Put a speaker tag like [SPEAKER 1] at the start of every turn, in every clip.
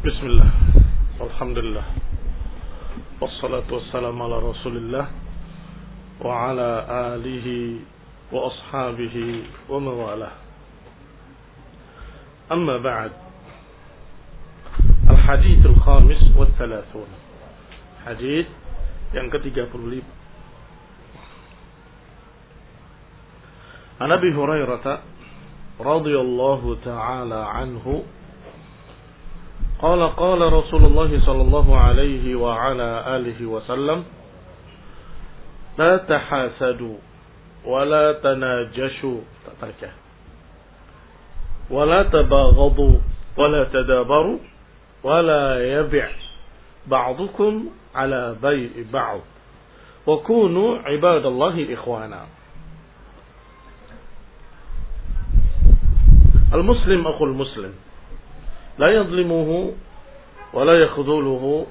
[SPEAKER 1] بسم الله. والحمد لله. والصلاة والسلام على رسول الله وعلى آله وأصحابه ومن والاه. أما بعد الحديث الخامس والثلاثون. حديث yang ke-35 عن أبي هريرة رضي الله تعالى عنه قال قال رسول الله صلى الله عليه وعلى آله وسلم لا تحاسدوا ولا تناجشوا تتركه ولا تباغضوا ولا تدابروا ولا يبع بعضكم على بيع بعض. وكونوا عباد الله إخوانا. المسلم أخو المسلم لا يظلمه ولا يخذله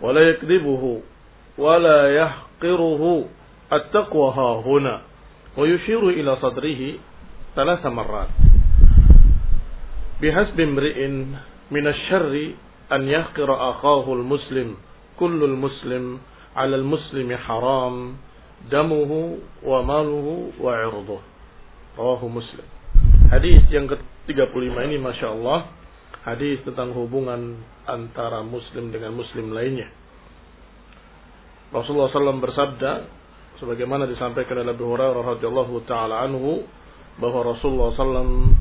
[SPEAKER 1] ولا يكذبه ولا يحقره. التقوى ها هنا. ويشير إلى صدره ثلاث مرات. بحسب امرئ من الشر أن يحقر أخاه المسلم. كل المسلم على المسلم حرام. دمه وماله وعرضه. رواه مسلم. Hadis yang ke-35 ini Masya Allah. Hadis tentang hubungan antara muslim dengan muslim lainnya. Rasulullah SAW bersabda Sebagaimana disampaikan oleh Abu Hurairah radhiyallahu ta'ala anhu Bahwa Rasulullah SAW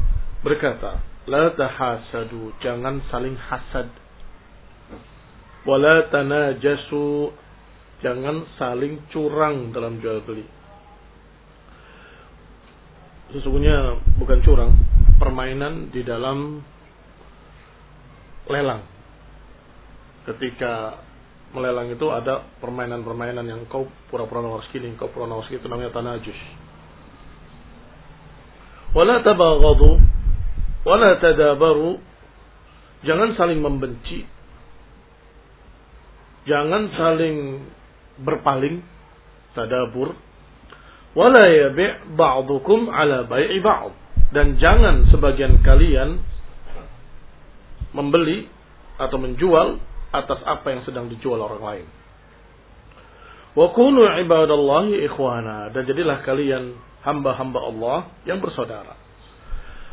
[SPEAKER 1] berkata La tahasadu Jangan saling hasad. Wala tanajasu Jangan saling curang dalam jual beli. Sesungguhnya bukan curang, permainan di dalam lelang. Ketika melelang itu ada permainan-permainan yang kau pura-pura nomor segini, kau pura segini, itu namanya tanajus. Wala tabaghadu, wala tadabaru, jangan saling membenci, jangan saling berpaling, tadabur, wala yabi' ba'dukum ala bai'i ba'd dan jangan sebagian kalian membeli atau menjual atas apa yang sedang dijual orang lain. Wa kunu ibadallahi ikhwana dan jadilah kalian hamba-hamba Allah yang bersaudara.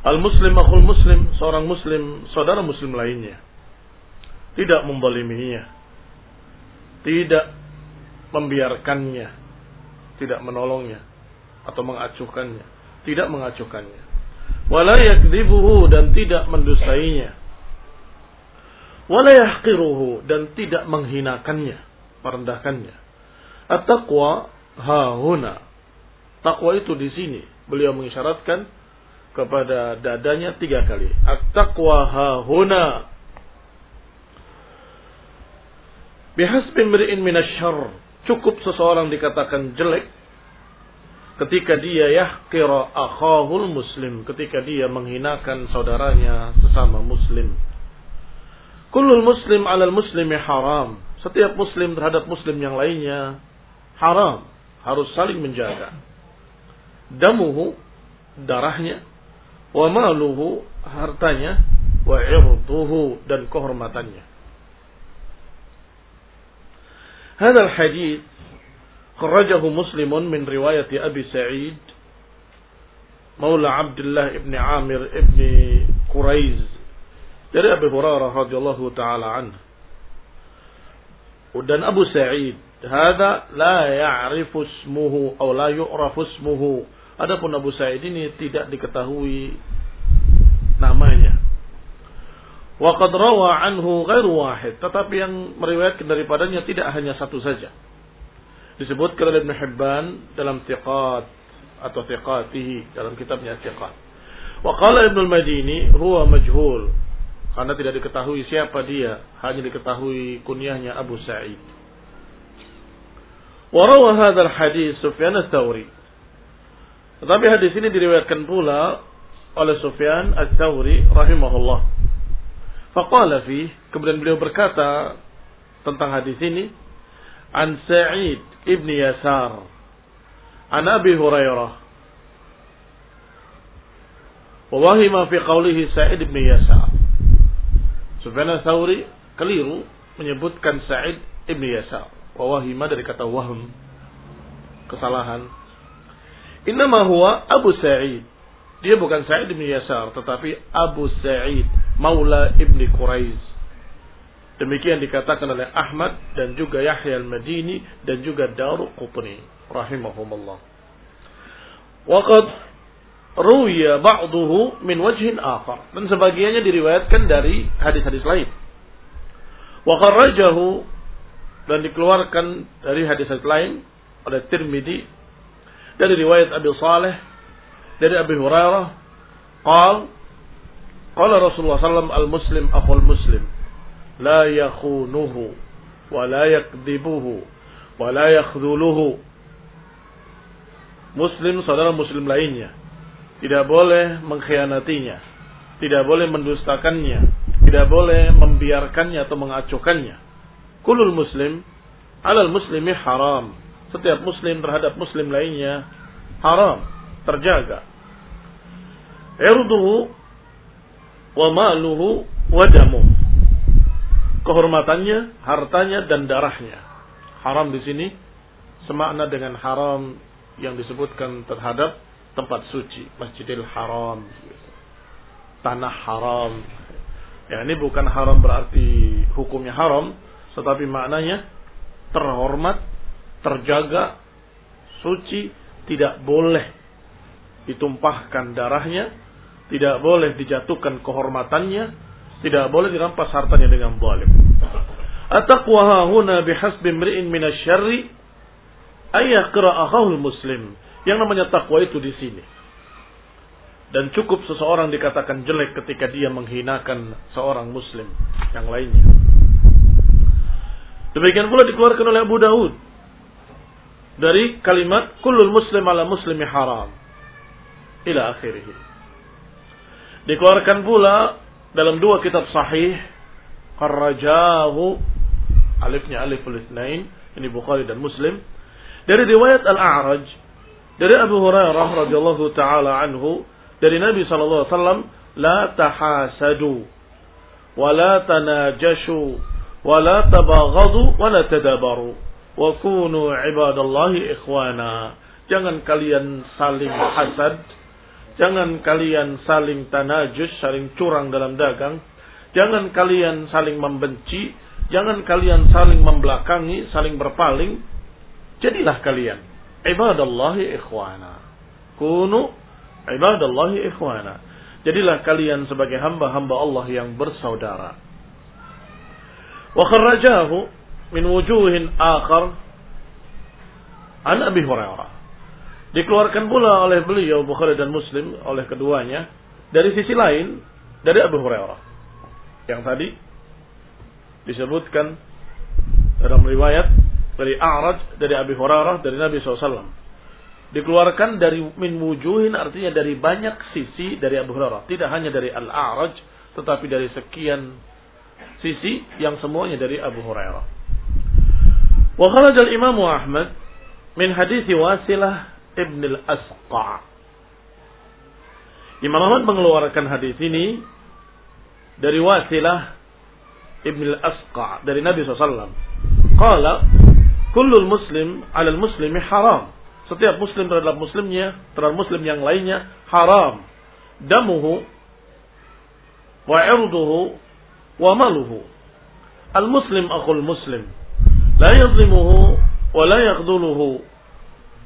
[SPEAKER 1] Al muslim akhul muslim, seorang muslim, saudara muslim lainnya. Tidak membaliminya. Tidak membiarkannya. Tidak menolongnya atau mengacuhkannya, tidak mengacuhkannya. Wala yakdzibuhu dan tidak mendustainya. Dan tidak menghinakannya, merendahkannya. At-taqwa hahuna. Takwa itu di sini. Beliau mengisyaratkan kepada dadanya tiga kali. At-taqwa hahuna. Bihasbi mri'in. Cukup seseorang dikatakan jelek ketika dia yahqira akhahul muslim, ketika dia menghinakan saudaranya sesama muslim. Kullul muslim alal muslimi haram. Setiap muslim terhadap muslim yang lainnya haram, harus saling menjaga. Damuhu darahnya, wa maluhu hartanya, wa irduhu dan kehormatannya. Hadal hadis خرجه مسلم من رواية أبي سعيد مولى عبد الله ابن عامر ابن قريز dari Abu Hurairah radhiyallahu taala anhu. Dan Abu Sa'id, hada la ya'rifu ismuhu atau la yu'rafu ismuhu. Adapun Abu Sa'id ini tidak diketahui namanya. Wa qad rawa anhu ghairu wahid, tetapi yang meriwayatkan daripadanya tidak hanya satu saja disebutkan oleh Ibn Hibban dalam Thiqat atau Thiqatihi dalam kitabnya Thiqat. Wa qala Ibn al-Madini huwa majhul karena tidak diketahui siapa dia, hanya diketahui kunyahnya Abu Sa'id. Warawa hadal hadis Sufyan al-Tawri. Tetapi hadis ini diriwayatkan pula oleh Sufyan al-Tawri rahimahullah. Faqala fi, kemudian beliau berkata tentang hadis ini, an Sa'id ibni Yasar an Abi Hurairah wa wahima fi qawlihi Sa'id ibni Yasar Sufyan Thawri keliru menyebutkan Sa'id ibn Yasar. Wawahima dari kata wahm. Kesalahan. Innama huwa Abu Sa'id. Dia bukan Sa'id ibn Yasar, tetapi Abu Sa'id, Maula ibn Quraiz. Demikian dikatakan oleh Ahmad dan juga Yahya al-Madini dan juga Daru Qutni rahimahumullah. Waqad ruya ba'duhu min wajhin akhar. Dan sebagiannya diriwayatkan dari hadis-hadis lain. Wa kharrajahu dan dikeluarkan dari hadis-hadis lain oleh Tirmidzi dari riwayat Abi Saleh dari Abi Hurairah qal qala Rasulullah sallallahu al-muslim akhul muslim. La yakhunuhu wa la yakdibuhu wa la yakhdhuluhu. Muslim saudara muslim lainnya tidak boleh mengkhianatinya. Tidak boleh mendustakannya. Tidak boleh membiarkannya atau mengacuhkannya kulul muslim alal muslimi haram. Setiap muslim terhadap muslim lainnya haram terjaga. Irduhu wa maluhu wa damuhu kehormatannya, hartanya dan darahnya. Haram di sini semakna dengan haram yang disebutkan terhadap tempat suci, Masjidil Haram, tanah haram. Ya, ini bukan haram berarti hukumnya haram, tetapi maknanya terhormat, terjaga, suci, tidak boleh ditumpahkan darahnya, tidak boleh dijatuhkan kehormatannya, tidak boleh dirampas hartanya dengan zalim. At-taqwa huna bihasbi imri'in minasyarri ayyaqra akhahu muslim. Yang namanya takwa itu di sini. Dan cukup seseorang dikatakan jelek ketika dia menghinakan seorang muslim yang lainnya. Demikian pula dikeluarkan oleh Abu Daud dari kalimat kullul muslim ala muslimi haram ila akhirih. Dikeluarkan pula dalam dua kitab sahih Qarrajahu alifnya alif al-itsnain ini Bukhari dan Muslim dari riwayat Al-A'raj dari Abu Hurairah radhiyallahu taala anhu dari Nabi sallallahu alaihi wasallam la tahasadu wa la tanajashu wa la tabaghadu wa la tadabaru wa kunu ibadallahi ikhwana jangan kalian saling hasad Jangan kalian saling tanajus, saling curang dalam dagang. Jangan kalian saling membenci. Jangan kalian saling membelakangi, saling berpaling. Jadilah kalian ibadallahi ikhwana. Kunu ibadallahi ikhwana. Jadilah kalian sebagai hamba-hamba Allah yang bersaudara. Wa kharrajahu min wujuhin akhar an Abi Hurairah. Dikeluarkan pula oleh beliau Bukhari dan Muslim oleh keduanya dari sisi lain dari Abu Hurairah. Yang tadi disebutkan dalam riwayat dari A'raj dari Abu Hurairah dari Nabi SAW. Dikeluarkan dari min wujuhin artinya dari banyak sisi dari Abu Hurairah. Tidak hanya dari Al-A'raj tetapi dari sekian sisi yang semuanya dari Abu Hurairah. Wa kharaja al-Imam Ahmad min hadis Wasilah Ibn al-Asqa. Imam Ahmad mengeluarkan hadis ini dari Wasilah Ibn al-Asqa dari Nabi SAW. Qala, kullul muslim ala muslimi haram. Setiap muslim terhadap muslimnya, terhadap muslim yang lainnya haram. Damuhu wa irduhu wa maluhu. Al-muslim akhul muslim. La yadlimuhu wa la yakhduluhu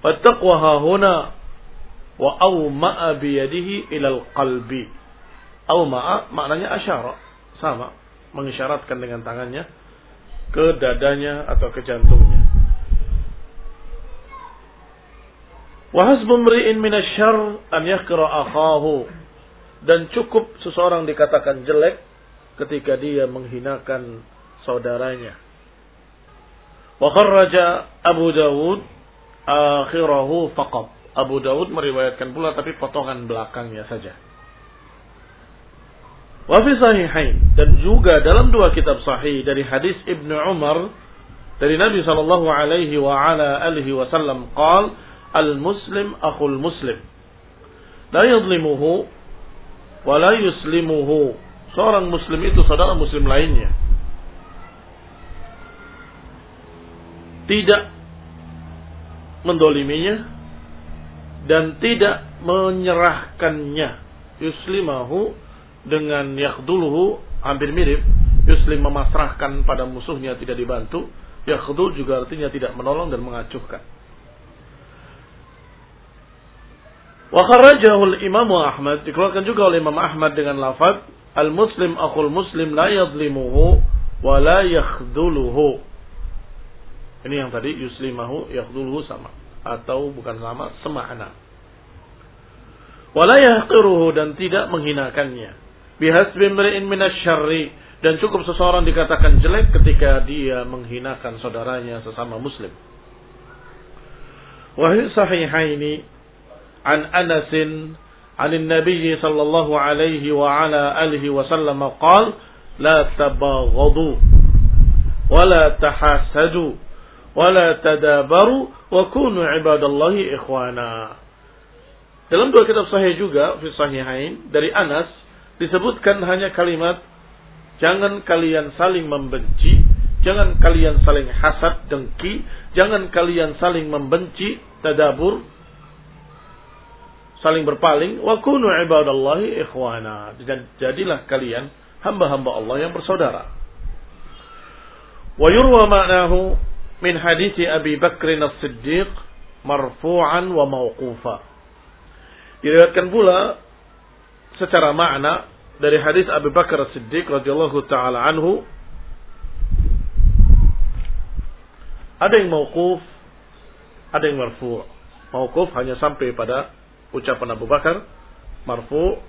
[SPEAKER 1] Fattaqwa hahuna wa awma'a biyadihi ilal qalbi. Awma'a maknanya asyara. Sama. Mengisyaratkan dengan tangannya ke dadanya atau ke jantungnya. Wa hasbu mri'in minasyarr an yakra akhahu. Dan cukup seseorang dikatakan jelek ketika dia menghinakan saudaranya. Wa kharraja Abu Dawud akhirahu faqat. Abu Daud meriwayatkan pula tapi potongan belakangnya saja. Wa fi sahihain dan juga dalam dua kitab sahih dari hadis Ibnu Umar dari Nabi sallallahu alaihi wa ala alihi wasallam qal al muslim akhul muslim. La yadlimuhu wa la yuslimuhu. Seorang muslim itu saudara muslim lainnya. Tidak mendoliminya dan tidak menyerahkannya. Yuslimahu dengan yakhduluhu hampir mirip. Yuslim memasrahkan pada musuhnya tidak dibantu. Yakhdul juga artinya tidak menolong dan mengacuhkan wa kharrajahu al-imam Ahmad dikeluarkan juga oleh Imam Ahmad dengan lafaz al-muslim akhul muslim la yadhlimuhu wa la yakhduluhu ini yang tadi yuslimahu yakhduluhu sama atau bukan sama semakna wala yahqiruhu dan tidak menghinakannya. Bihasbi mri'in minasyarri dan cukup seseorang dikatakan jelek ketika dia menghinakan saudaranya sesama muslim. Wahai sahihaini an Anasin عن النبي صلى الله عليه وعلى آله وسلم قال لا تباغضوا ولا تحاسدوا ولا تدابروا وكونوا عباد الله إخوانا Dalam dua kitab sahih juga, fi sahihain, dari Anas, disebutkan hanya kalimat jangan kalian saling membenci, jangan kalian saling hasad dengki, jangan kalian saling membenci tadabur saling berpaling wa kunu ibadallahi ikhwana. Jadilah kalian hamba-hamba Allah yang bersaudara. Wa yurwa ma'nahu min hadisi Abi Bakr as-Siddiq marfu'an wa mauqufa diriwayatkan pula secara makna dari hadis Abu Bakar Siddiq radhiyallahu taala anhu. Ada yang mauquf, ada yang marfu. Mauquf hanya sampai pada ucapan Abu Bakar, marfu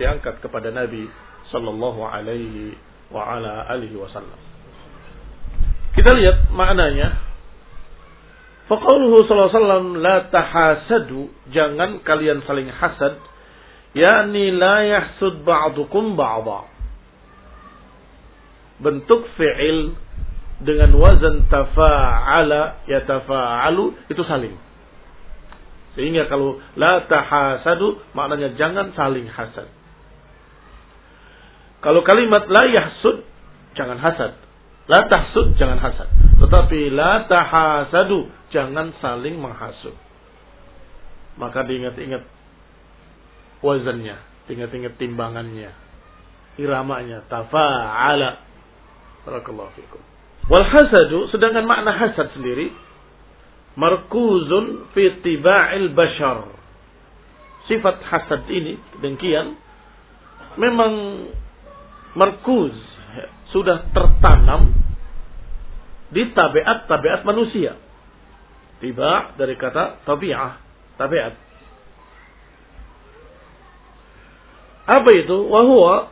[SPEAKER 1] diangkat kepada Nabi sallallahu alaihi wa ala alihi wasallam. Kita lihat maknanya. Faqauluhu sallallahu alaihi wasallam la tahasadu, jangan kalian saling hasad yakni la yahsud ba'dukum ba'dha. Bentuk fi'il dengan wazan tafa'ala yatafa'alu itu saling. Sehingga kalau la tahasadu maknanya jangan saling hasad. Kalau kalimat la yahsud jangan hasad. La tahsud jangan hasad. Tetapi la tahasadu jangan saling menghasut. Maka diingat-ingat wazannya, ingat-ingat timbangannya, iramanya, tafa'ala. Barakallahu fikum. Wal hasadu sedangkan makna hasad sendiri markuzun fi tiba'il bashar. Sifat hasad ini dengkian memang markuz sudah tertanam di tabiat-tabiat manusia. Tiba dari kata tabi'ah, tabiat. Apa itu? Wahuwa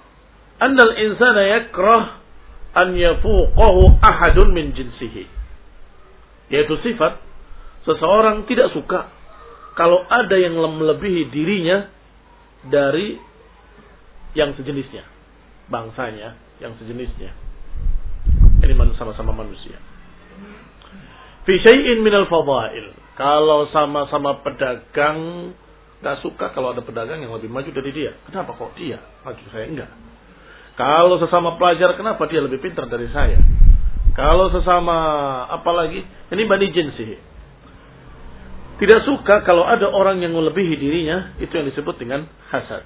[SPEAKER 1] annal insana yakrah an yafuqahu ahadun min jinsihi. Yaitu sifat seseorang tidak suka kalau ada yang melebihi dirinya dari yang sejenisnya, bangsanya yang sejenisnya. Ini sama-sama manusia. Fi syai'in minal fadail. Kalau sama-sama pedagang Gak suka kalau ada pedagang yang lebih maju dari dia. Kenapa kok dia? Maju saya enggak. Kalau sesama pelajar, kenapa dia lebih pintar dari saya? Kalau sesama apalagi, ini bani sih. Tidak suka kalau ada orang yang melebihi dirinya, itu yang disebut dengan hasad.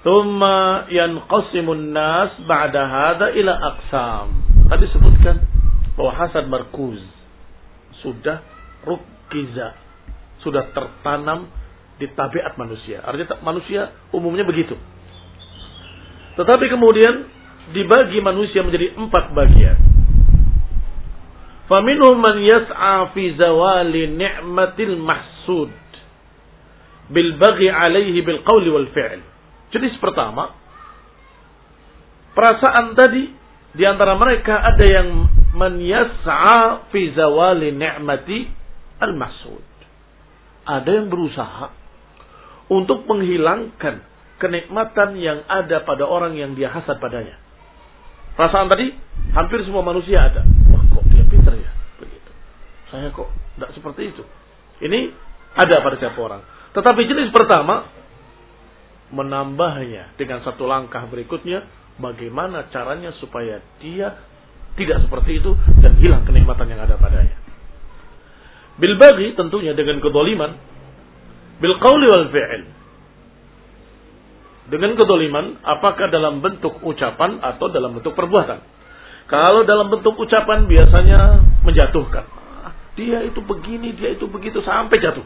[SPEAKER 1] Thumma yanqasimun nas ba'da hada ila aqsam. Tadi sebutkan bahwa hasad markuz. Sudah rukiza. Sudah tertanam di tabiat manusia. Artinya manusia umumnya begitu. Tetapi kemudian dibagi manusia menjadi empat bagian. Fi zawali ni'matil mahsud bil baghi alaihi bil qawli wal fi'l. Jenis pertama, perasaan tadi di antara mereka ada yang yas'a fi zawali ni'mati al mahsud. Ada yang berusaha untuk menghilangkan kenikmatan yang ada pada orang yang dia hasad padanya. Perasaan tadi hampir semua manusia ada. Wah kok dia pintar ya? Begitu. Saya kok tidak seperti itu. Ini ada pada siapa orang. Tetapi jenis pertama, menambahnya dengan satu langkah berikutnya bagaimana caranya supaya dia tidak seperti itu dan hilang kenikmatan yang ada padanya. Bil bagi tentunya dengan kedoliman, bil qawli wal fi'il. Dengan kedoliman, apakah dalam bentuk ucapan atau dalam bentuk perbuatan? Kalau dalam bentuk ucapan biasanya menjatuhkan. Dia itu begini, dia itu begitu sampai jatuh.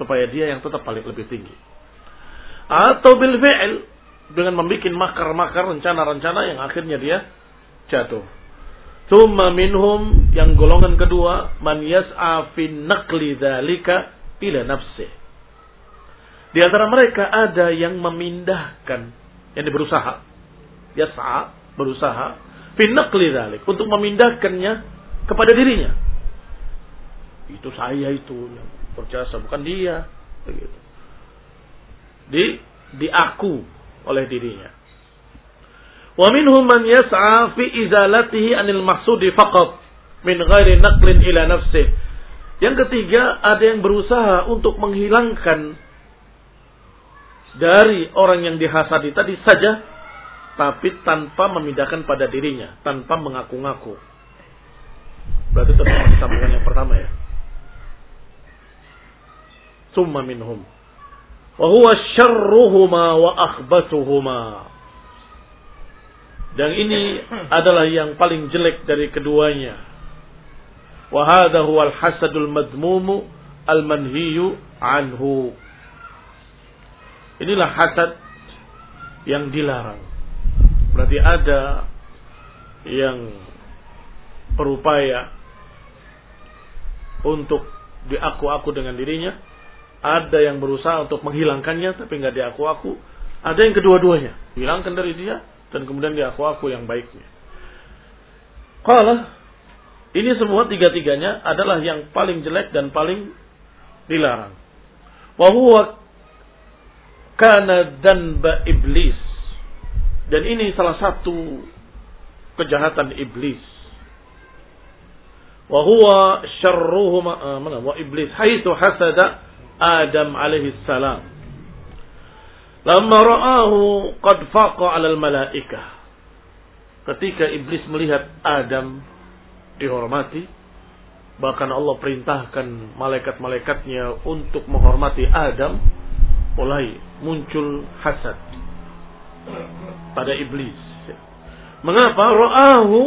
[SPEAKER 1] Supaya dia yang tetap paling lebih tinggi. Atau bil fi'il dengan membuat makar-makar rencana-rencana yang akhirnya dia jatuh. Thumma minhum yang golongan kedua man yas'a fi naqli dzalika ila nafsi. Di antara mereka ada yang memindahkan yang berusaha yas'a berusaha fi naqli dzalik untuk memindahkannya kepada dirinya. Itu saya itu yang berjasa bukan dia begitu. Di diaku oleh dirinya. Wa minhum man yas'a fi izalatihi anil mahsudi faqat min ghairi naqlin ila nafsih. Yang ketiga, ada yang berusaha untuk menghilangkan dari orang yang dihasadi tadi saja, tapi tanpa memindahkan pada dirinya, tanpa mengaku-ngaku. Berarti sama disambungkan yang pertama ya. Summa minhum. Wa huwa syarruhuma wa akhbatuhuma. Dan ini adalah yang paling jelek dari keduanya. Wa hadha huwa al-hasadul madmumu al-manhiyu anhu. Inilah hasad yang dilarang. Berarti ada yang berupaya untuk diaku-aku dengan dirinya, ada yang berusaha untuk menghilangkannya tapi nggak diaku-aku, ada yang kedua-duanya, hilangkan dari dia dan kemudian dia aku-aku yang baiknya. Kalau ini semua tiga-tiganya adalah yang paling jelek dan paling dilarang. Wahuwa kana danba iblis. Dan ini salah satu kejahatan iblis. Wahuwa syarruhuma uh, mana wa iblis haitsu hasada Adam alaihi salam Lama ra'ahu qad faqa 'alal malaikah. Ketika iblis melihat Adam dihormati, bahkan Allah perintahkan malaikat-malaikatnya untuk menghormati Adam, mulai muncul hasad pada iblis. Mengapa? Ra'ahu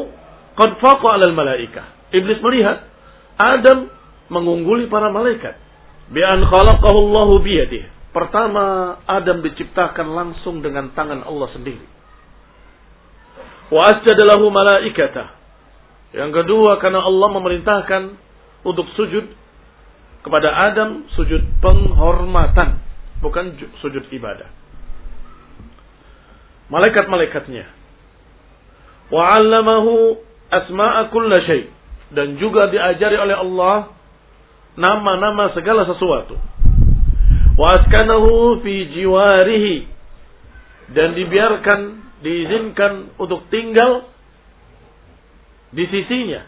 [SPEAKER 1] qad faqa 'alal malaikah. Iblis melihat Adam mengungguli para malaikat. Bi an khalaqahu Allahu biyadihi Pertama, Adam diciptakan langsung dengan tangan Allah sendiri. Wa asjadalahu malaikata. Yang kedua, karena Allah memerintahkan untuk sujud kepada Adam, sujud penghormatan, bukan sujud ibadah. Malaikat-malaikatnya. Wa 'allamahu asma'a kulla syai' dan juga diajari oleh Allah nama-nama segala sesuatu. Waskanahu fi jiwarihi. Dan dibiarkan diizinkan untuk tinggal di sisinya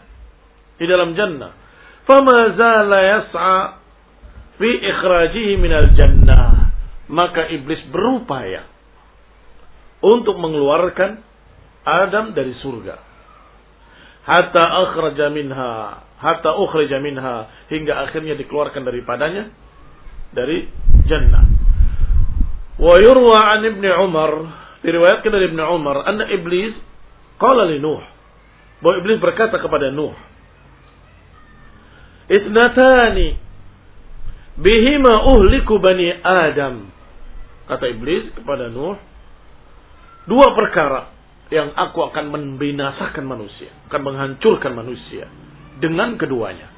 [SPEAKER 1] di dalam jannah. Fama zala yas'a fi ikhrajihi minal jannah. Maka iblis berupaya untuk mengeluarkan Adam dari surga. Hatta akhraja minha hatta ukhrija minha hingga akhirnya dikeluarkan daripadanya dari jannah. Wa yurwa an Ibnu Umar, diriwayatkan dari Ibnu Umar, anna iblis qala li Nuh. Bahwa iblis berkata kepada Nuh, "Itnatani bihima uhliku bani Adam." Kata iblis kepada Nuh, dua perkara yang aku akan membinasakan manusia, akan menghancurkan manusia dengan keduanya.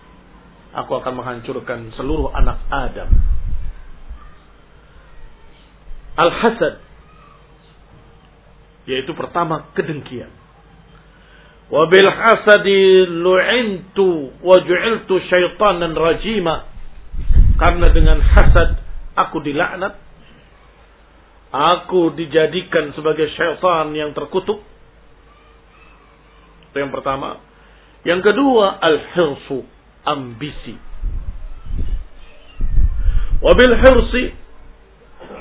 [SPEAKER 1] Aku akan menghancurkan seluruh anak Adam Al-hasad yaitu pertama kedengkian. Wa bil hasadi lu'intu wa ju'iltu syaitanan rajima. Karena dengan hasad aku dilaknat. Aku dijadikan sebagai syaitan yang terkutuk. Itu yang pertama. Yang kedua al-hirsu, ambisi. Wa bil hirsi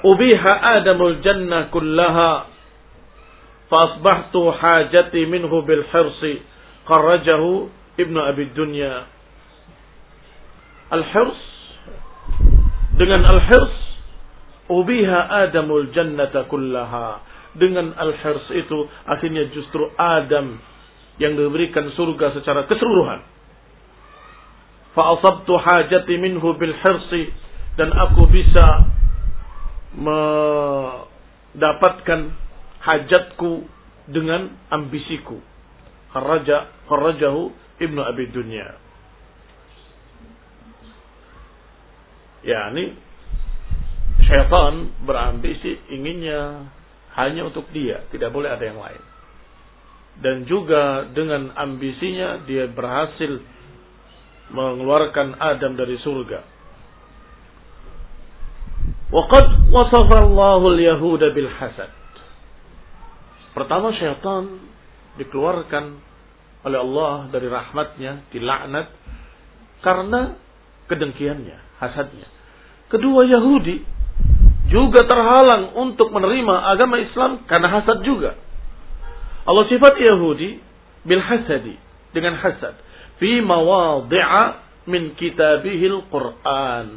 [SPEAKER 1] ubiha adamul jannah kullaha fa asbahtu hajati minhu bil hirsi kharrajahu ibnu abi dunya al hirs dengan al hirs ubiha adamul jannata kullaha dengan al hirs itu akhirnya justru Adam yang diberikan surga secara keseluruhan fa asabtu hajati minhu bil hirsi dan aku bisa mendapatkan hajatku dengan ambisiku. Kharaja kharajahu Ibnu Abi Dunya. Ya, ini syaitan berambisi inginnya hanya untuk dia, tidak boleh ada yang lain. Dan juga dengan ambisinya dia berhasil mengeluarkan Adam dari surga. Waqad wasafa Allahul Yahuda bil hasad. Pertama syaitan dikeluarkan oleh Allah dari rahmatnya, dilaknat karena kedengkiannya, hasadnya. Kedua Yahudi juga terhalang untuk menerima agama Islam karena hasad juga. Allah sifat Yahudi bil hasadi dengan hasad fi mawadhi'a min kitabihil Qur'an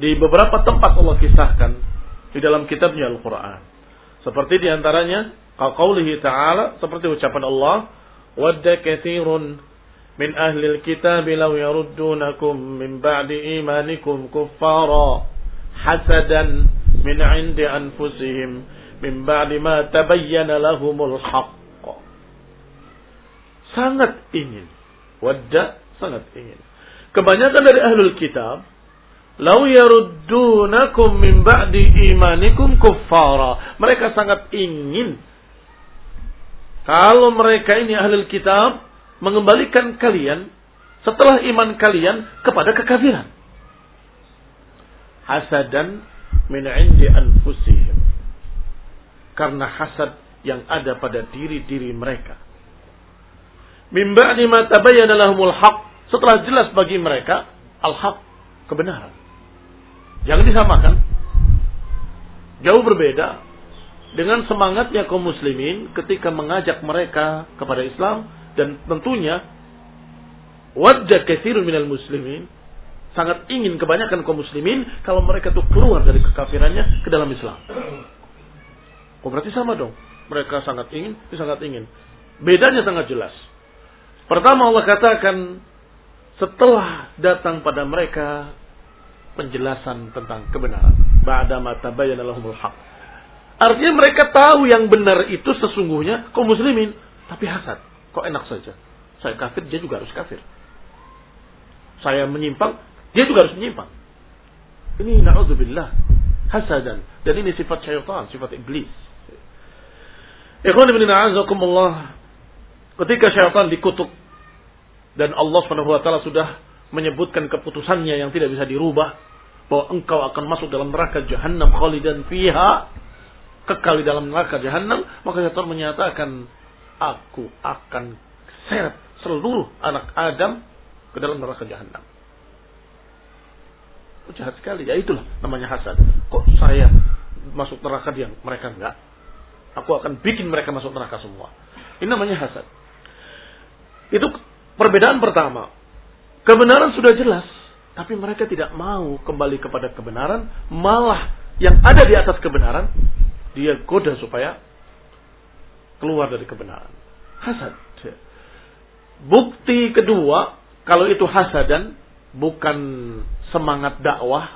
[SPEAKER 1] di beberapa tempat Allah kisahkan di dalam kitabnya Al-Quran. Seperti di antaranya, qawlihi ta'ala, seperti ucapan Allah, Wadda kathirun min ahli kitab law yaruddunakum min ba'di imanikum kuffara hasadan min 'indi anfusihim min ba'di ma tabayyana lahumul haqq. Sangat ingin. Wadda sangat ingin. Kebanyakan dari ahlul kitab Lau yaruddunakum min ba'di imanikum kuffara. Mereka sangat ingin kalau mereka ini ahli kitab mengembalikan kalian setelah iman kalian kepada kekafiran. Hasadan min indi anfusihim. Karena hasad yang ada pada diri-diri mereka. Min ba'di ma tabayyana lahumul haq. Setelah jelas bagi mereka al-haq, kebenaran. Jangan disamakan. Jauh berbeda dengan semangatnya kaum muslimin ketika mengajak mereka kepada Islam dan tentunya wajah kathirun minal muslimin sangat ingin kebanyakan kaum muslimin kalau mereka tuh keluar dari kekafirannya ke dalam Islam. Oh berarti sama dong. Mereka sangat ingin, sangat ingin. Bedanya sangat jelas. Pertama Allah katakan setelah datang pada mereka penjelasan tentang kebenaran. Ba'da ma tabayyana lahumul haq. Artinya mereka tahu yang benar itu sesungguhnya kaum muslimin, tapi hasad. Kok enak saja? Saya kafir, dia juga harus kafir. Saya menyimpang, dia juga harus menyimpang. Ini na'udzubillah hasadan dan ini sifat syaitan, sifat iblis. Ikhwan ibn a'azakumullah ketika syaitan dikutuk dan Allah taala sudah menyebutkan keputusannya yang tidak bisa dirubah bahwa engkau akan masuk dalam neraka jahanam khalidan fiha kekal di dalam neraka jahanam maka syaitan menyatakan aku akan seret seluruh anak Adam ke dalam neraka jahanam jahat sekali. Ya itulah namanya hasad. Kok saya masuk neraka dia? Mereka enggak aku akan bikin mereka masuk neraka semua ini namanya hasad itu perbedaan pertama Kebenaran sudah jelas, tapi mereka tidak mau kembali kepada kebenaran, malah yang ada di atas kebenaran dia goda supaya keluar dari kebenaran. Hasad. Bukti kedua, kalau itu hasadan bukan semangat dakwah.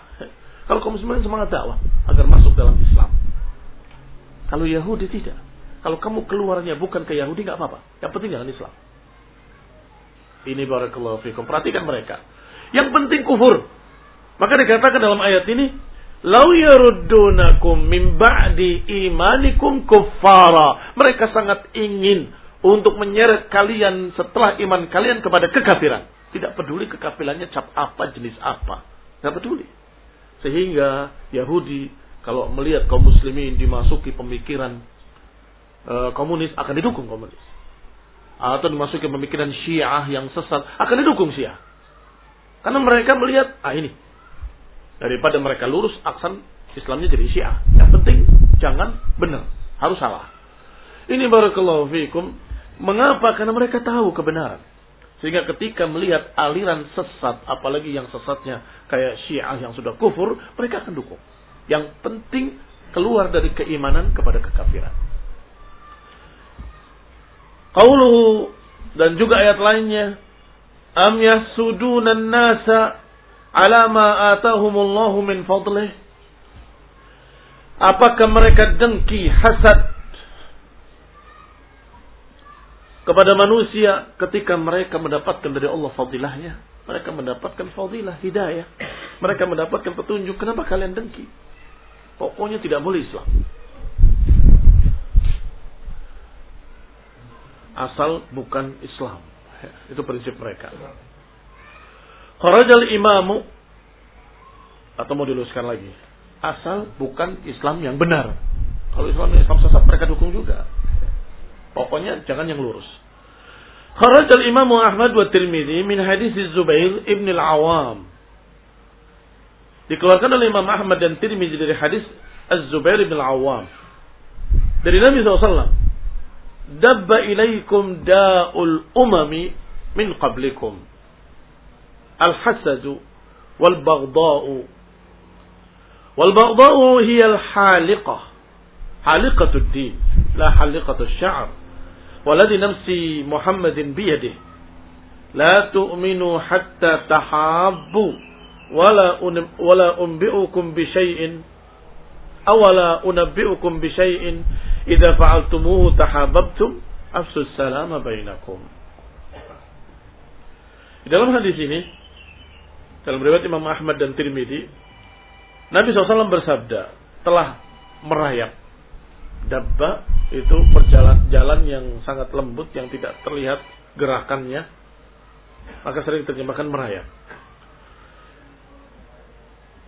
[SPEAKER 1] Kalau kaum muslimin semangat dakwah agar masuk dalam Islam. Kalau Yahudi tidak. Kalau kamu keluarnya bukan ke Yahudi nggak apa-apa. Yang penting jangan Islam. Ini barakallahu fikum. Perhatikan mereka. Yang penting kufur. Maka dikatakan dalam ayat ini, Lau yaruddunakum min ba'di imanikum kuffara. Mereka sangat ingin untuk menyeret kalian setelah iman kalian kepada kekafiran. Tidak peduli kekafirannya cap apa, jenis apa. Tidak peduli. Sehingga Yahudi kalau melihat kaum muslimin dimasuki pemikiran e, komunis akan didukung komunis atau dimasuki pemikiran Syiah yang sesat akan didukung Syiah. Karena mereka melihat ah ini daripada mereka lurus aksan Islamnya jadi Syiah. Yang penting jangan benar, harus salah. Ini barakallahu fikum. Mengapa? Karena mereka tahu kebenaran. Sehingga ketika melihat aliran sesat, apalagi yang sesatnya kayak Syiah yang sudah kufur, mereka akan dukung. Yang penting keluar dari keimanan kepada kekafiran. Qauluhu dan juga ayat lainnya, am yasudunan nasa ala ma atahumullahu min fadlih Apakah mereka dengki, hasad kepada manusia ketika mereka mendapatkan dari Allah fadilahnya. Mereka mendapatkan fadilah, hidayah. Mereka mendapatkan petunjuk. Kenapa kalian dengki? Pokoknya tidak boleh Islam. Asal bukan Islam. Itu prinsip mereka. Kharajal imamu atau mau diluluskan lagi. Asal bukan Islam yang benar. Kalau Islam yang Islam sesat mereka dukung juga. Pokoknya jangan yang lurus. Kharaj al-Imam Ahmad wa Tirmidzi min hadis Zubair ibn al-Awam. Dikeluarkan oleh Imam Ahmad dan Tirmidzi dari hadis Az-Zubair ibn al-Awam. Dari Nabi SAW. Dabba ilaikum da'ul umami min qablikum. Al-hasadu wal-baghda'u. Wal-baghda'u hiya al-haliqah. Haliqatul din. La haliqatul sya'ar. والذي نفسي محمد بيده لا wala un, wala umbiukum bi syai'in. Awala unabbiukum bi syai'in. Idza fa'altumuhu tahabbtum afsus salama bainakum. Di dalam hadis ini dalam riwayat Imam Ahmad dan Tirmidzi Nabi SAW bersabda telah merayap. Dabba itu perjalanan jalan yang sangat lembut yang tidak terlihat gerakannya maka sering diterjemahkan merayap.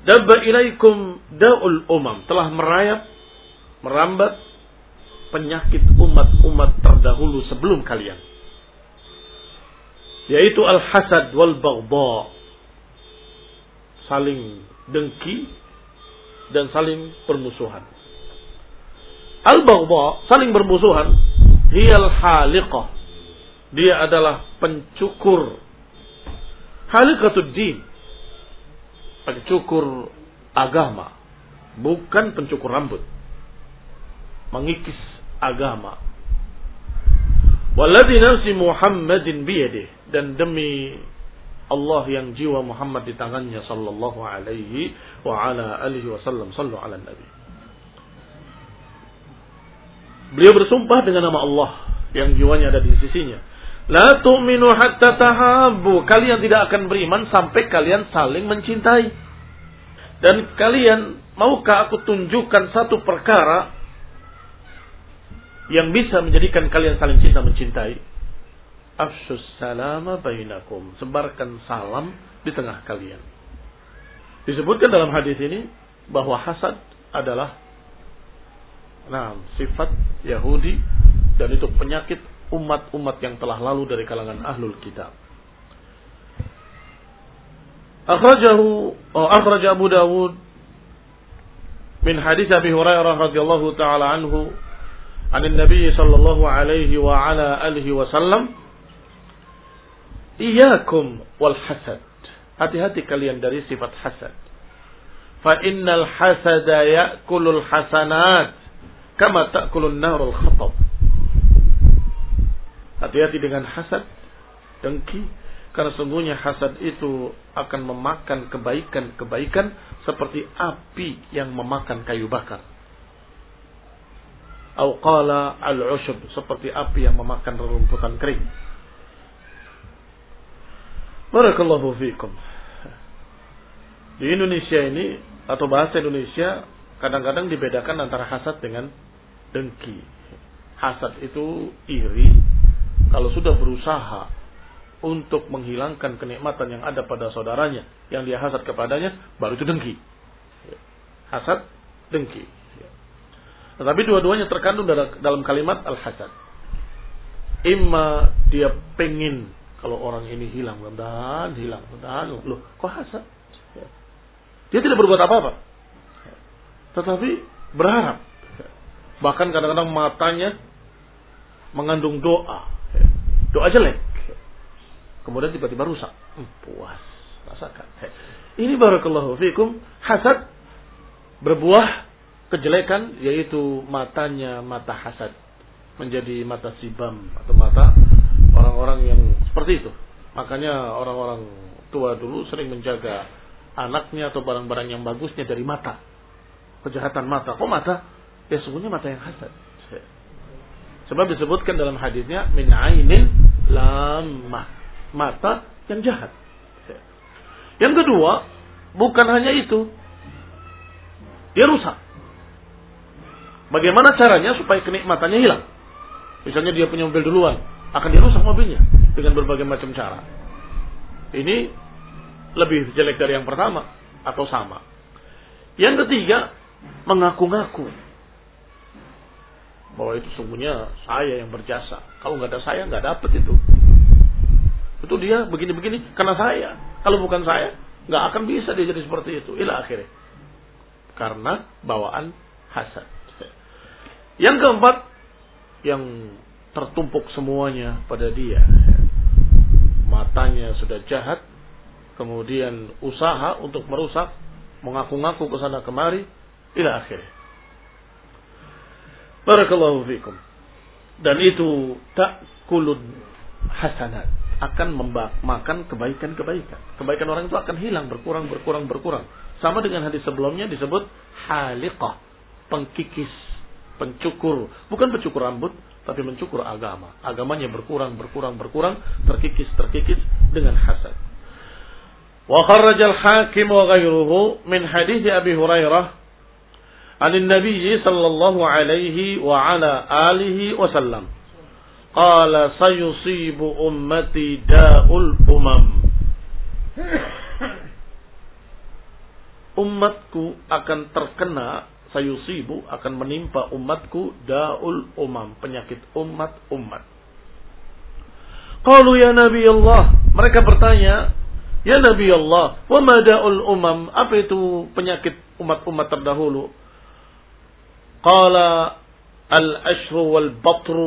[SPEAKER 1] Dabba ilaikum daul umam telah merayap merambat penyakit umat-umat terdahulu sebelum kalian yaitu al-hasad wal baghdha saling dengki dan saling permusuhan Al-baghdha saling bermusuhan. Hiyal haliqah. Dia adalah pencukur. Haliqatud din. Pencukur agama. Bukan pencukur rambut. Mengikis agama. Walladhi nafsi Muhammadin biyadih. Dan demi Allah yang jiwa Muhammad di tangannya sallallahu alaihi wa ala alihi wasallam sallu ala nabi. Beliau bersumpah dengan nama Allah yang jiwanya ada di sisinya. La tu'minu hatta tahabu. Kalian tidak akan beriman sampai kalian saling mencintai. Dan kalian, maukah aku tunjukkan satu perkara yang bisa menjadikan kalian saling cinta mencintai? Afsus salama bainakum. Sebarkan salam di tengah kalian. Disebutkan dalam hadis ini bahwa hasad adalah Nah, sifat Yahudi dan itu penyakit umat-umat yang telah lalu dari kalangan ahlul kitab. Akhrajahu oh, akhraj Abu Dawud min hadis Abi Hurairah radhiyallahu taala anhu عن النبي صلى الله عليه وعلى آله وسلم إياكم والحسد hati-hati kalian dari sifat hasad fa innal hasada ya'kulul hasanat Kama ta'kulun narul khatab. Hati-hati dengan hasad, dengki, karena sungguhnya hasad itu akan memakan kebaikan-kebaikan seperti api yang memakan kayu bakar. Auqala al-ushub, seperti api yang memakan rerumputan kering. Barakallahu fiikum. Di Indonesia ini, atau bahasa Indonesia, kadang-kadang dibedakan antara hasad dengan dengki. Hasad itu iri kalau sudah berusaha untuk menghilangkan kenikmatan yang ada pada saudaranya yang dia hasad kepadanya baru itu dengki. Hasad, dengki. Tetapi dua-duanya terkandung dalam kalimat al-hasad. Imma dia pengin kalau orang ini hilang, mudah hilang, mudah Loh, kok hasad? Dia tidak berbuat apa-apa. tetapi berharap. Bahkan kadang-kadang matanya mengandung doa. Doa jelek. Kemudian tiba-tiba rusak. Hmm, puas. Rasakan. Ini barakallahu fikum. Hasad berbuah kejelekan yaitu matanya mata hasad menjadi mata sibam atau mata orang-orang yang seperti itu. Makanya orang-orang tua dulu sering menjaga anaknya atau barang-barang yang bagusnya dari mata. Kejahatan mata. Kok mata? Ya sungguhnya mata yang hasad. Sebab disebutkan dalam hadisnya min ainin lamah. Mata yang jahat. Yang kedua, bukan hanya itu. Dia rusak. Bagaimana caranya supaya kenikmatannya hilang? Misalnya dia punya mobil duluan, akan dirusak mobilnya dengan berbagai macam cara. Ini lebih jelek dari yang pertama atau sama. Yang ketiga, mengaku-ngaku bahwa itu sungguhnya saya yang berjasa. Kalau nggak ada saya nggak dapat itu. Itu dia begini-begini karena saya. Kalau bukan saya nggak akan bisa dia jadi seperti itu. Ila akhirnya. Karena bawaan hasad. Yang keempat yang tertumpuk semuanya pada dia. Matanya sudah jahat, kemudian usaha untuk merusak, mengaku-ngaku ke sana kemari, ila akhirnya. Barakallahu fikum. Dan itu tak kulud hasanat. Akan makan kebaikan-kebaikan. Kebaikan orang itu akan hilang, berkurang, berkurang, berkurang. Sama dengan hadis sebelumnya disebut haliqah. Pengkikis, pencukur. Bukan pencukur rambut, tapi mencukur agama. Agamanya berkurang, berkurang, berkurang, terkikis, terkikis dengan hasad. Wa kharrajal hakim wa ghairuhu min hadis Abi Hurairah عن النبي صلى الله عليه وعلى آله وسلم قال سيصيب أمتي داء الأمم umatku akan terkena sayusibu akan menimpa umatku da'ul umam penyakit umat-umat. Qalu ya nabi Allah mereka bertanya ya nabi Allah wa ma da'ul umam? Apa itu penyakit umat-umat terdahulu? قال الأشر والبطر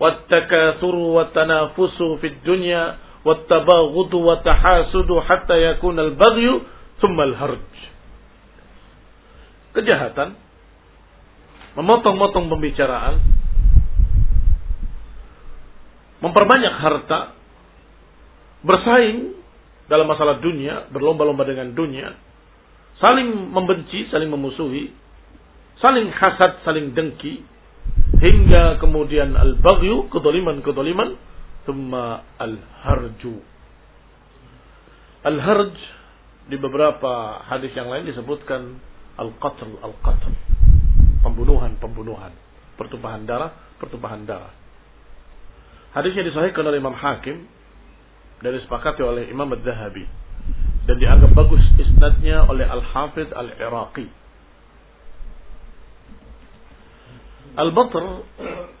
[SPEAKER 1] والتكاثر والتنافس في الدنيا والتباغض والتحاسد حتى يكون البغي ثم الهرج kejahatan memotong-motong pembicaraan memperbanyak harta bersaing dalam masalah dunia berlomba-lomba dengan dunia saling membenci saling memusuhi saling hasad, saling dengki, hingga kemudian al-baghyu, kedoliman-kedoliman, thumma al-harju. Al-harj di beberapa hadis yang lain disebutkan al-qatl, al-qatl. Pembunuhan-pembunuhan. Pertumpahan darah, pertumpahan darah. Hadisnya disahihkan oleh Imam Hakim dan disepakati oleh Imam Ad-Dahabi dan dianggap bagus isnadnya oleh Al-Hafidh Al-Iraqi Al-Batr,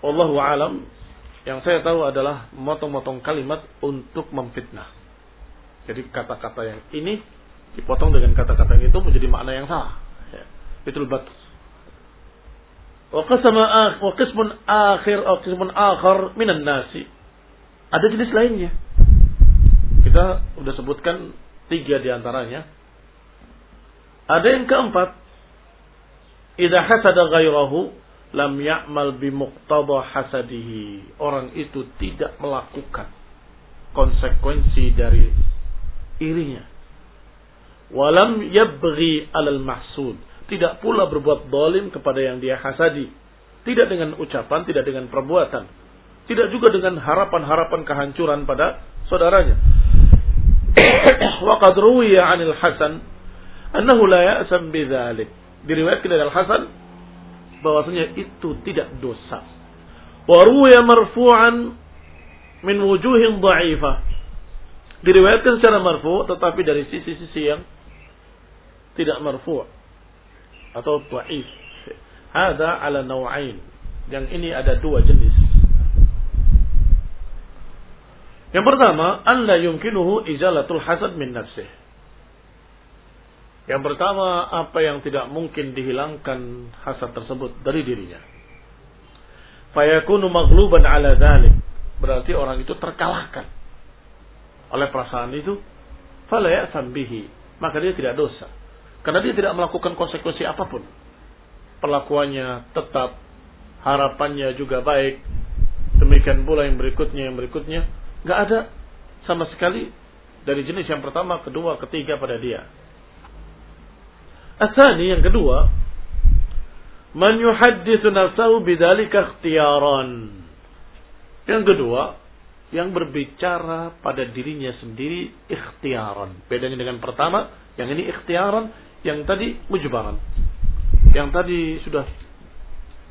[SPEAKER 1] Allahu alam, yang saya tahu adalah memotong-motong kalimat untuk memfitnah. Jadi kata-kata yang ini dipotong dengan kata-kata yang itu menjadi makna yang salah. Ya. Itu batr. Wa qismun akhir wa qismun akhar minan nasi. Ada jenis lainnya. Kita sudah sebutkan tiga di antaranya. Ada yang keempat. Idza hasada ghairahu lam ya'mal bimuqtada hasadihi. Orang itu tidak melakukan konsekuensi dari irinya. Walam yabghi alal mahsud. Tidak pula berbuat dolim kepada yang dia hasadi. Tidak dengan ucapan, tidak dengan perbuatan. Tidak juga dengan harapan-harapan kehancuran pada saudaranya. Wa qad ruwiya 'anil Hasan annahu la ya'sam bidzalik. Diriwayatkan dari Al-Hasan bahwasanya itu tidak dosa. Wa ruya marfu'an min wujuhin dha'ifah. Diriwayatkan secara marfu tetapi dari sisi-sisi yang tidak marfu' atau dha'if. Ada ala naw'ain. Yang ini ada dua jenis. Yang pertama, an la yumkinuhu izalatul hasad min nafsih. Yang pertama, apa yang tidak mungkin dihilangkan hasad tersebut dari dirinya. Fayakunu maghluban ala dhalik. Berarti orang itu terkalahkan oleh perasaan itu. Fala ya'sam bihi. Maka dia tidak dosa. Karena dia tidak melakukan konsekuensi apa pun. Perlakuannya tetap, harapannya juga baik. Demikian pula yang berikutnya, yang berikutnya. Gak ada sama sekali dari jenis yang pertama, kedua, ketiga pada dia. Asani yang kedua, man yuhadditsu nafsahu bidzalika ikhtiyaran. Yang kedua, yang berbicara pada dirinya sendiri ikhtiaran. Bedanya dengan pertama, yang ini ikhtiaran, yang tadi mujbaran. Yang tadi sudah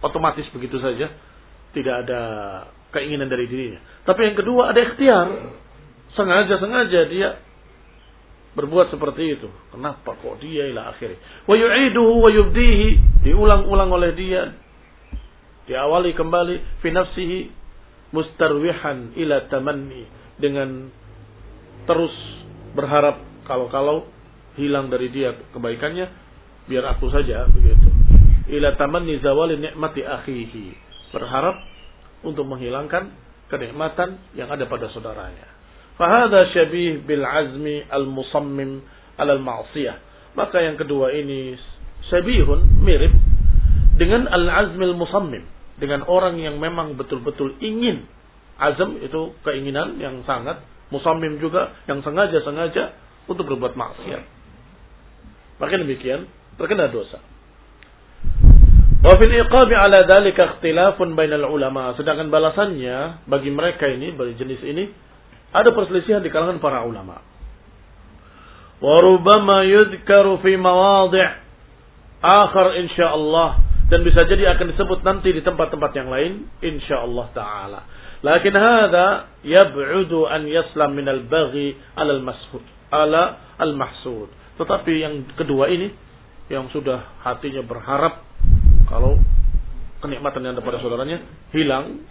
[SPEAKER 1] otomatis begitu saja, tidak ada keinginan dari dirinya. Tapi yang kedua ada ikhtiar. Sengaja-sengaja dia berbuat seperti itu. Kenapa kok dia ila akhirnya? Wa yu'iduhu wa yubdihi diulang-ulang oleh dia. Diawali kembali fi nafsihi mustarwihan ila tamanni dengan terus berharap kalau-kalau hilang dari dia kebaikannya biar aku saja begitu. Ila tamanni zawali nikmati akhihi. Berharap untuk menghilangkan kenikmatan yang ada pada saudaranya. Fahada syabih bil azmi al musammim al ma'siyah. Maka yang kedua ini syabihun mirip dengan al azmi al musammim. Dengan orang yang memang betul-betul ingin. Azam itu keinginan yang sangat. Musammim juga yang sengaja-sengaja untuk berbuat maksiat. Maka demikian terkena dosa. Wa fil iqabi ala dzalika ikhtilafun bainal ulama. Sedangkan balasannya bagi mereka ini, bagi jenis ini ada perselisihan di kalangan para ulama. Warubama yudhkaru fi mawadhi' akhar insyaallah dan bisa jadi akan disebut nanti di tempat-tempat yang lain insyaallah taala. Lakin hadha yab'udu an yaslam min al-baghi ala al-mashud ala al-mahsud. Tetapi yang kedua ini yang sudah hatinya berharap kalau kenikmatan yang ada pada saudaranya hilang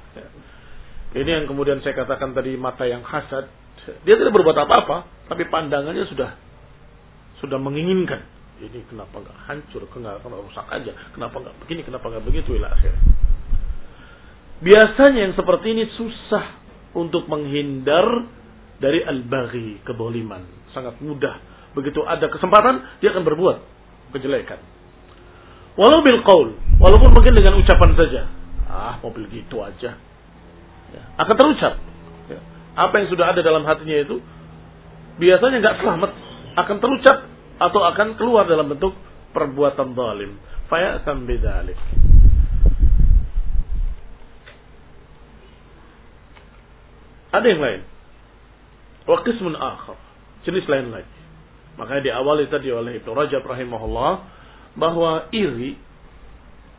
[SPEAKER 1] ini yang kemudian saya katakan tadi mata yang hasad. Dia tidak berbuat apa-apa, tapi pandangannya sudah sudah menginginkan. Ini kenapa nggak hancur, kenapa nggak rusak aja, kenapa nggak begini, kenapa nggak begitu, ilah akhir. Biasanya yang seperti ini susah untuk menghindar dari al-baghi, keboliman. Sangat mudah. Begitu ada kesempatan, dia akan berbuat kejelekan. Walau bil walaupun mungkin dengan ucapan saja. Ah, mobil gitu aja akan terucap. Ya. Apa yang sudah ada dalam hatinya itu biasanya nggak selamat, akan terucap atau akan keluar dalam bentuk perbuatan zalim. Faya bidzalik. Ada yang lain. Wa qismun akhar. Jenis lain lagi. Makanya diawali tadi oleh Ibnu Rajab rahimahullah bahwa iri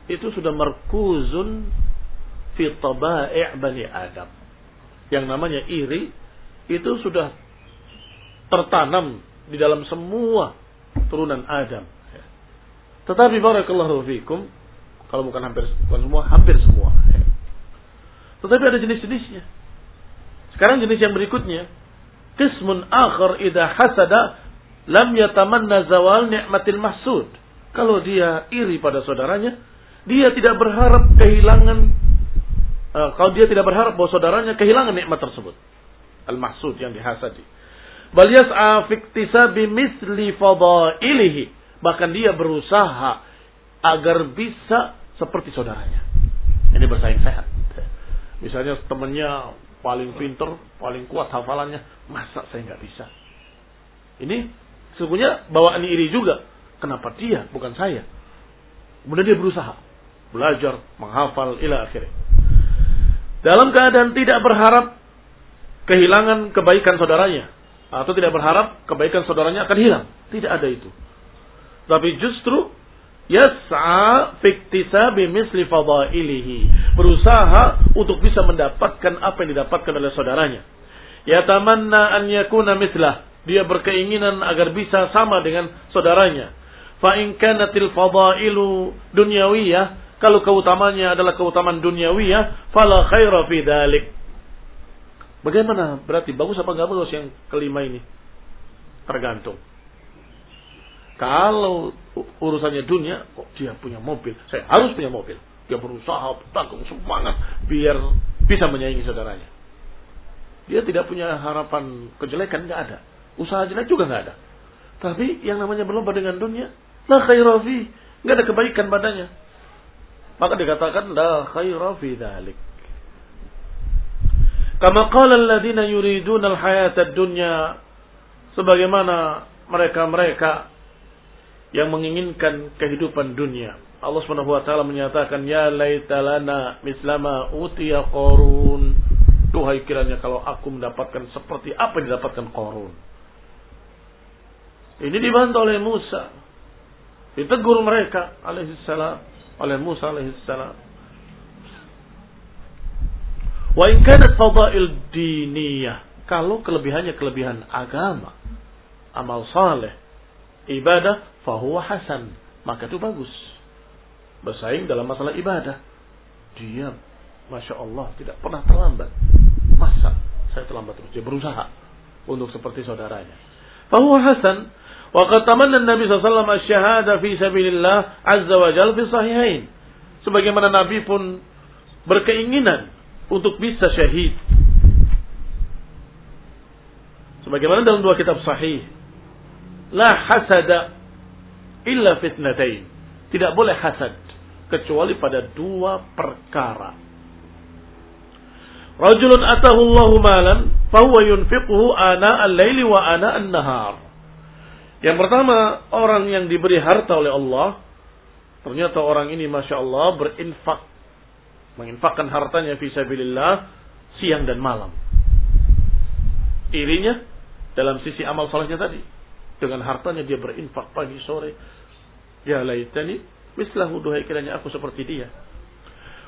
[SPEAKER 1] itu sudah merkuzun fi tabai' bani Adam. Yang namanya iri itu sudah tertanam di dalam semua turunan Adam. Tetapi barakallahu fikum kalau bukan hampir bukan semua, hampir semua. Tetapi ada jenis-jenisnya. Sekarang jenis yang berikutnya, qismun akhar idza hasada lam yatamanna zawal ni'matil mahsud. Kalau dia iri pada saudaranya, dia tidak berharap kehilangan kalau dia tidak berharap bahwa saudaranya kehilangan nikmat tersebut. Al-mahsud yang dihasadi. Bal yas'a fiktisabi misli fadailihi. Bahkan dia berusaha agar bisa seperti saudaranya. Ini bersaing sehat. Misalnya temannya paling pinter, paling kuat hafalannya, masa saya nggak bisa? Ini sesungguhnya bawaan iri juga. Kenapa dia, bukan saya? Kemudian dia berusaha belajar, menghafal, ila akhirnya. Dalam keadaan tidak berharap kehilangan kebaikan saudaranya. Atau tidak berharap kebaikan saudaranya akan hilang. Tidak ada itu. Tapi justru yas'a fiktisabi misli fadailihi. Berusaha untuk bisa mendapatkan apa yang didapatkan oleh saudaranya. Yatamanna an yakuna mislah. Dia berkeinginan agar bisa sama dengan saudaranya. Fa in kanatil fadailu dunyawiyah kalau keutamanya adalah keutamaan duniawiyah, fala khaira fi dalik. Bagaimana? Berarti bagus apa enggak bagus yang kelima ini? Tergantung. Kalau urusannya dunia, kok dia punya mobil, saya harus punya mobil. Dia berusaha, bertanggung semangat biar bisa menyaingi saudaranya. Dia tidak punya harapan kejelekan, nggak ada. Usaha jelek juga nggak ada. Tapi yang namanya berlomba dengan dunia, la khairafi, nggak ada kebaikan padanya. Maka dikatakan la khairafi dalik. Kama qala alladziina yuriduna al-hayata ad-dunya sebagaimana mereka-mereka yang menginginkan kehidupan dunia. Allah Subhanahu wa taala menyatakan ya laitalana mislama utiya qarun. Duhai kiranya kalau aku mendapatkan seperti apa yang didapatkan Qarun. Ini dibantu oleh Musa. Ditegur mereka alaihissalam oleh Musa alaihissalam. Wa in kanat fadail diniyah. Kalau kelebihannya kelebihan agama, amal saleh, ibadah, fahuwa hasan. Maka itu bagus. Bersaing dalam masalah ibadah. Dia, Masya Allah, tidak pernah terlambat. Masa saya terlambat terus? Dia berusaha untuk seperti saudaranya. Fahuwa hasan. Wa qad tamanna Nabi SAW asyhada fi sabilillah azza wa jalla fi sahihain. Sebagaimana Nabi pun berkeinginan untuk bisa syahid. Sebagaimana dalam dua kitab sahih La hasada illa fitnatain. Tidak boleh hasad kecuali pada dua perkara. Rajulun atahu Allahu malan fahuwa yunfiquhu ana al-laili wa ana an-nahar. Yang pertama, orang yang diberi harta oleh Allah, ternyata orang ini Masya Allah berinfak. Menginfakkan hartanya fi sabilillah siang dan malam. Irinya dalam sisi amal salehnya tadi dengan hartanya dia berinfak pagi sore. Ya laitani mislahu duhai kiranya aku seperti dia.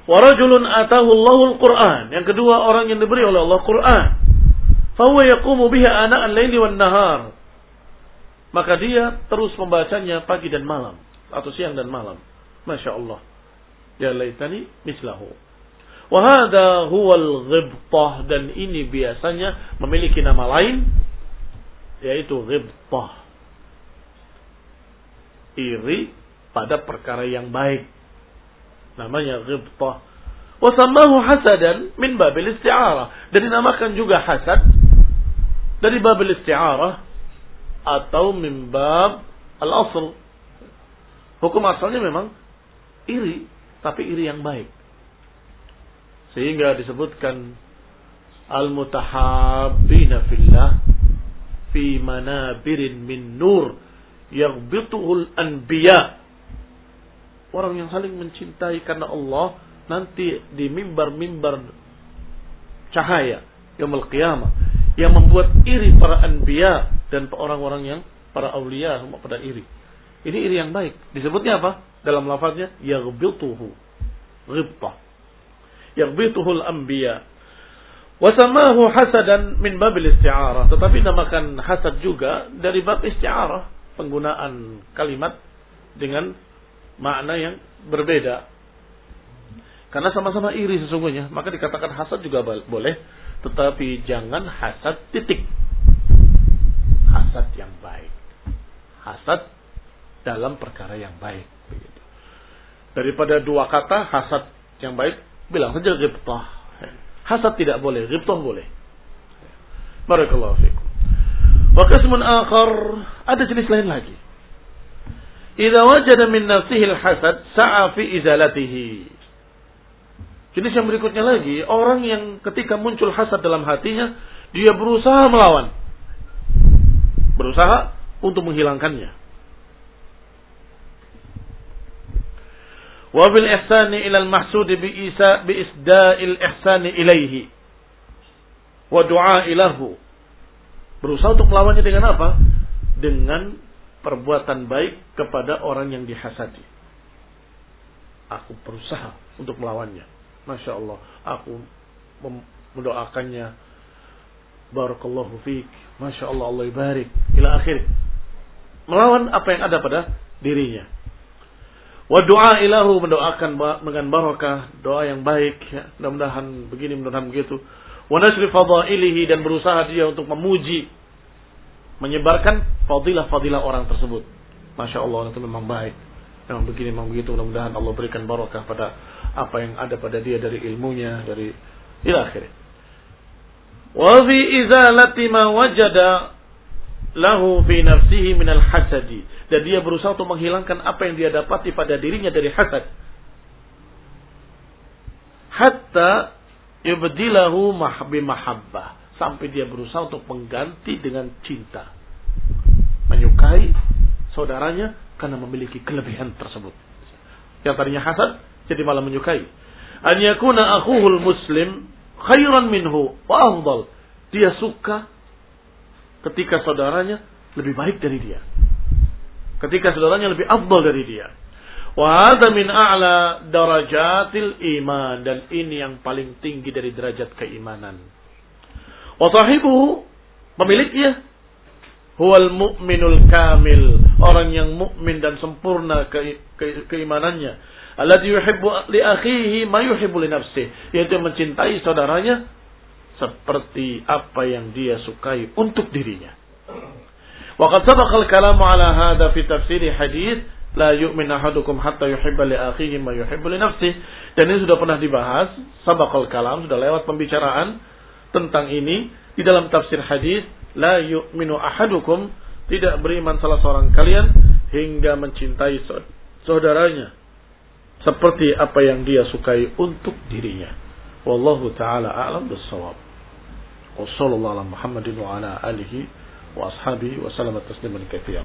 [SPEAKER 1] Wa rajulun atahu Allahul Qur'an. Yang kedua orang yang diberi oleh Allah Quran. Fahuwa yaqumu biha ana'an laili wan nahar. Maka dia terus membacanya pagi dan malam atau siang dan malam. Masya Allah. Ya laitani mislahu. Wahada huwal ghibtah dan ini biasanya memiliki nama lain yaitu ghibtah. Iri pada perkara yang baik. Namanya ghibtah. Wasamahu hasadan min babil isti'arah. Dan dinamakan juga hasad dari babil isti'arah atau min bab al-asl. Hukum asalnya memang iri, tapi iri yang baik. Sehingga disebutkan al-mutahabbina fillah fi manabirin min nur yaghbituhul anbiya. Orang yang saling mencintai karena Allah nanti di mimbar-mimbar cahaya yaumul qiyamah yang membuat iri para anbiya dan orang-orang yang para aulia pada iri. Ini iri yang baik. Disebutnya apa? Dalam lafaznya yaghbituhu. Ghibtah. Yaghbituhul anbiya Wasamahu hasadan min babil isti'arah. Tetapi namakan hasad juga dari bab isti'arah. Penggunaan kalimat dengan makna yang berbeda. Karena sama-sama iri sesungguhnya. Maka dikatakan hasad juga boleh. Tetapi jangan hasad titik. Hasad yang baik. Hasad dalam perkara yang baik. Daripada dua kata hasad yang baik. Bilang saja ghibtah Hasad tidak boleh, ghibtah boleh. Barakallahu fikum. Wa qismun akhar, ada jenis lain lagi. Idza wajada min nafsihi al-hasad sa'a fi izalatihi. Jenis yang berikutnya lagi, orang yang ketika muncul hasad dalam hatinya, dia berusaha melawan. Berusaha untuk menghilangkannya. wa bil ihsani al mahsud bi isa bi isda'il ihsani ilaihi. Wa du'a ilahu. Berusaha untuk melawannya dengan apa? Dengan perbuatan baik kepada orang yang dihasadi. Aku berusaha untuk melawannya. Masya Allah aku mendoakannya. Barakallahu fiik masya Allah Allah barik ila akhir melawan apa yang ada pada dirinya Wa doa ilahu mendoakan dengan barakah, doa yang baik, ya. mudah-mudahan begini, mudah-mudahan begitu. Wa nasri fadailihi dan berusaha dia untuk memuji, menyebarkan fadilah-fadilah orang tersebut. Masya Allah itu memang baik. Memang begini, memang begitu. Mudah-mudahan Allah berikan barakah pada apa yang ada pada dia dari ilmunya, dari ila akhirnya. Wa fi izalati ma wajada lahu fi nafsihi minal hasadi. Dan dia berusaha untuk menghilangkan apa yang dia dapati pada dirinya dari hasad. Hatta yubdilahu mahbi mahabbah. Sampai dia berusaha untuk mengganti dengan cinta. Menyukai saudaranya karena memiliki kelebihan tersebut. Yang tadinya hasad, jadi malah menyukai. An yakuna akhuhul muslim khairan minhu wa afdal. Dia suka ketika saudaranya lebih baik dari dia. Ketika saudaranya lebih afdal dari dia. Wa hadha min a'la darajatil iman dan ini yang paling tinggi dari derajat keimanan. Wa sahibuhu pemiliknya huwal mu'minul kamil, orang yang mukmin dan sempurna ke, ke, keimanannya. Alladhi yuhibbu li akhihi ma yuhibbu li nafsihi, yaitu mencintai saudaranya seperti apa yang dia sukai untuk dirinya. Waqad sabaqa al-kalamu ala hadha fi tafsir hadis la yu'min ahadukum hatta yuhibba li akhihi ma yuhibbu li nafsihi. Dan ini sudah pernah dibahas, sabaqal kalam sudah lewat pembicaraan tentang ini di dalam tafsir hadis la yu'minu ahadukum tidak beriman salah seorang kalian hingga mencintai saudaranya seperti apa yang dia sukai untuk dirinya. Wallahu taala a'lam bissawab. Wassallallahu ala Muhammadin wa ala alihi wa ashabihi wa sallam tasliman katsiran.